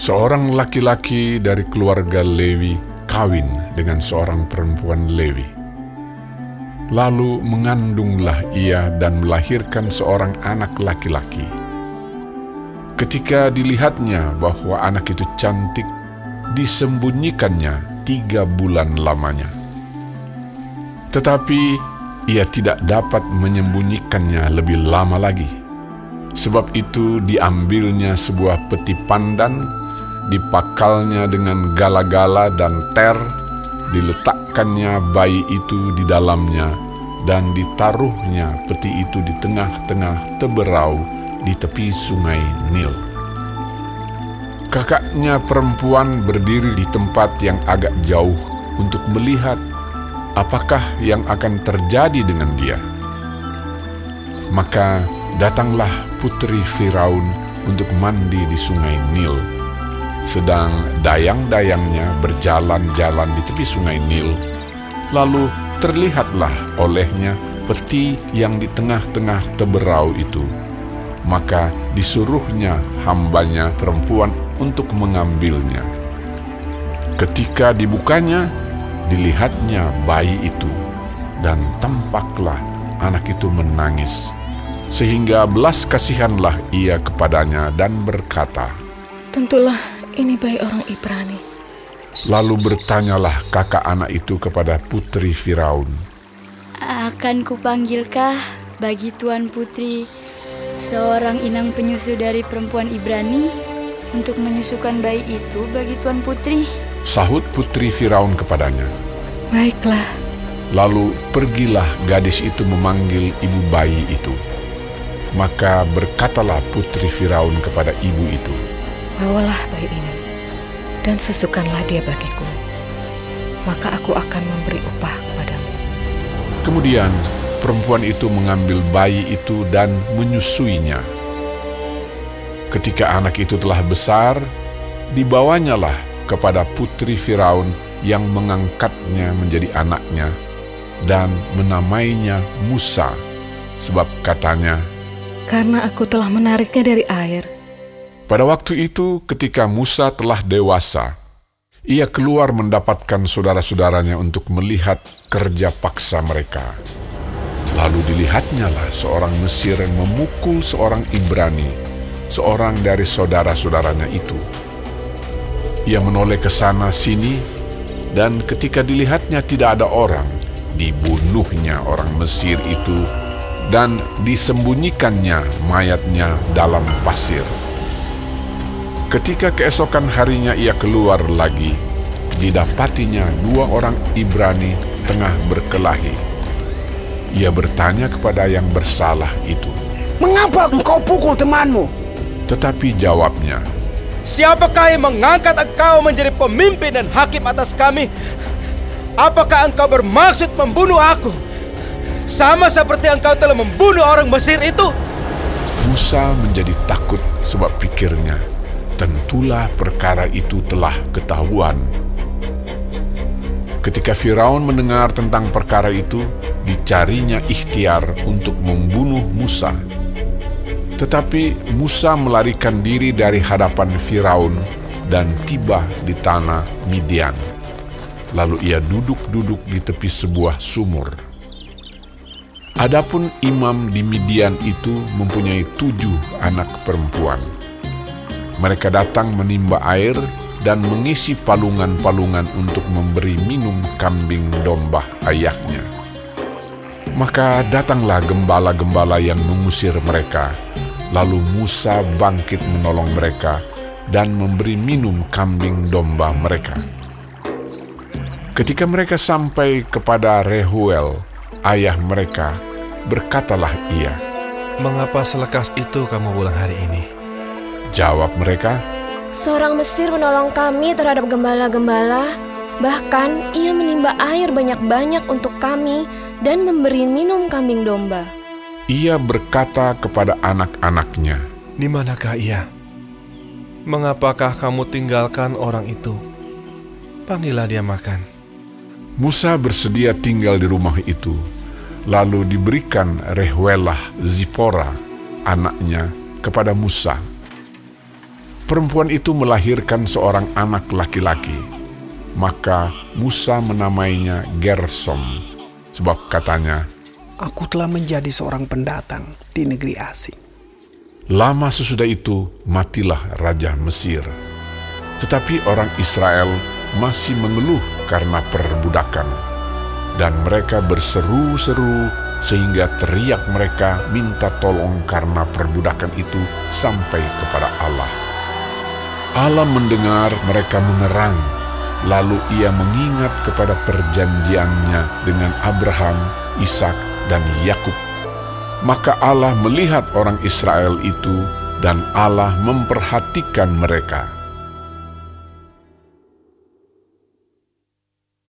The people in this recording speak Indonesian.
Seorang laki-laki dari keluarga Lewi kawin dengan seorang perempuan Lewi. Lalu mengandunglah ia dan melahirkan seorang anak laki-laki. Ketika dilihatnya bahwa anak itu cantik, disembunyikannya tiga bulan lamanya. Tetapi ia tidak dapat menyembunyikannya lebih lama lagi. Sebab itu diambilnya sebuah peti pandan, dipakalnya dengan gala-gala dan ter, diletakkannya bayi itu di dalamnya, dan ditaruhnya peti itu di tengah-tengah teberau di tepi sungai Nil. Kakaknya perempuan berdiri di tempat yang agak jauh untuk melihat apakah yang akan terjadi dengan dia. Maka datanglah putri Firaun untuk mandi di sungai Nil. Sedang dayang-dayangnya berjalan-jalan di tepi sungai Nil, lalu terlihatlah olehnya peti yang di tengah-tengah teberau itu. Maka disuruhnya hambanya perempuan untuk mengambilnya. Ketika dibukanya, dilihatnya bayi itu, dan tampaklah anak itu menangis. Sehingga belas kasihanlah ia kepadanya dan berkata, Tentulah ini bayi orang Ibrani. Lalu bertanyalah kakak anak itu kepada putri Firaun, Akan kupanggilkah bagi Tuan Putri seorang inang penyusu dari perempuan Ibrani untuk menyusukan bayi itu bagi Tuan Putri? Sahut putri Firaun kepadanya. Baiklah, Lalu pergilah gadis itu memanggil ibu bayi itu. Maka berkatalah putri Firaun kepada ibu itu, bawalah bayi ini dan susukanlah dia bagiku. Maka aku akan memberi upah kepadamu. Kemudian perempuan itu mengambil bayi itu dan menyusuinya. Ketika anak itu telah besar, dibawanyalah kepada putri Firaun yang mengangkatnya menjadi anaknya dan menamainya Musa, sebab katanya, Karena aku telah menariknya dari air, pada waktu itu ketika Musa telah dewasa, ia keluar mendapatkan saudara-saudaranya untuk melihat kerja paksa mereka. Lalu dilihatnya lah seorang Mesir yang memukul seorang Ibrani, seorang dari saudara-saudaranya itu. Ia menoleh ke sana sini, dan ketika dilihatnya tidak ada orang, dibunuhnya orang Mesir itu dan disembunyikannya mayatnya dalam pasir. Ketika keesokan harinya ia keluar lagi, didapatinya dua orang Ibrani tengah berkelahi. Ia bertanya kepada yang bersalah itu, Mengapa engkau pukul temanmu? tetapi jawabnya, Siapakah yang mengangkat engkau menjadi pemimpin dan hakim atas kami? Apakah engkau bermaksud membunuh aku? Sama seperti engkau telah membunuh orang Mesir itu? Musa menjadi takut sebab pikirnya, tentulah perkara itu telah ketahuan. Ketika Firaun mendengar tentang perkara itu, dicarinya ikhtiar untuk membunuh Musa. Tetapi Musa melarikan diri dari hadapan Firaun dan tiba di tanah Midian. Lalu ia duduk-duduk di tepi sebuah sumur. Adapun imam di Midian itu mempunyai tujuh anak perempuan. Mereka datang menimba air dan mengisi palungan-palungan untuk memberi minum kambing domba ayahnya. Maka datanglah gembala-gembala yang mengusir mereka. Lalu Musa bangkit menolong mereka dan memberi minum kambing domba mereka. Ketika mereka sampai kepada Rehuel, ayah mereka, berkatalah ia, Mengapa selekas itu kamu pulang hari ini? Jawab mereka, Seorang Mesir menolong kami terhadap gembala-gembala, bahkan ia menimba air banyak-banyak untuk kami dan memberi minum kambing domba. ia berkata kepada anak-anaknya, Di manakah ia? Mengapakah kamu tinggalkan orang itu? Panggillah dia makan. Musa bersedia tinggal di rumah itu, lalu diberikan Rehuelah Zipora, anaknya, kepada Musa. Perempuan itu melahirkan seorang anak laki-laki. Maka Musa menamainya Gersom, sebab katanya, Aku telah menjadi seorang pendatang di negeri asing. Lama sesudah itu matilah Raja Mesir. Tetapi orang Israel masih mengeluh karena perbudakan. Dan mereka berseru-seru sehingga teriak mereka minta tolong karena perbudakan itu sampai kepada Allah. Allah mendengar mereka mengerang, lalu ia mengingat kepada perjanjiannya dengan Abraham, Ishak, dan Yakub. Maka Allah melihat orang Israel itu dan Allah memperhatikan mereka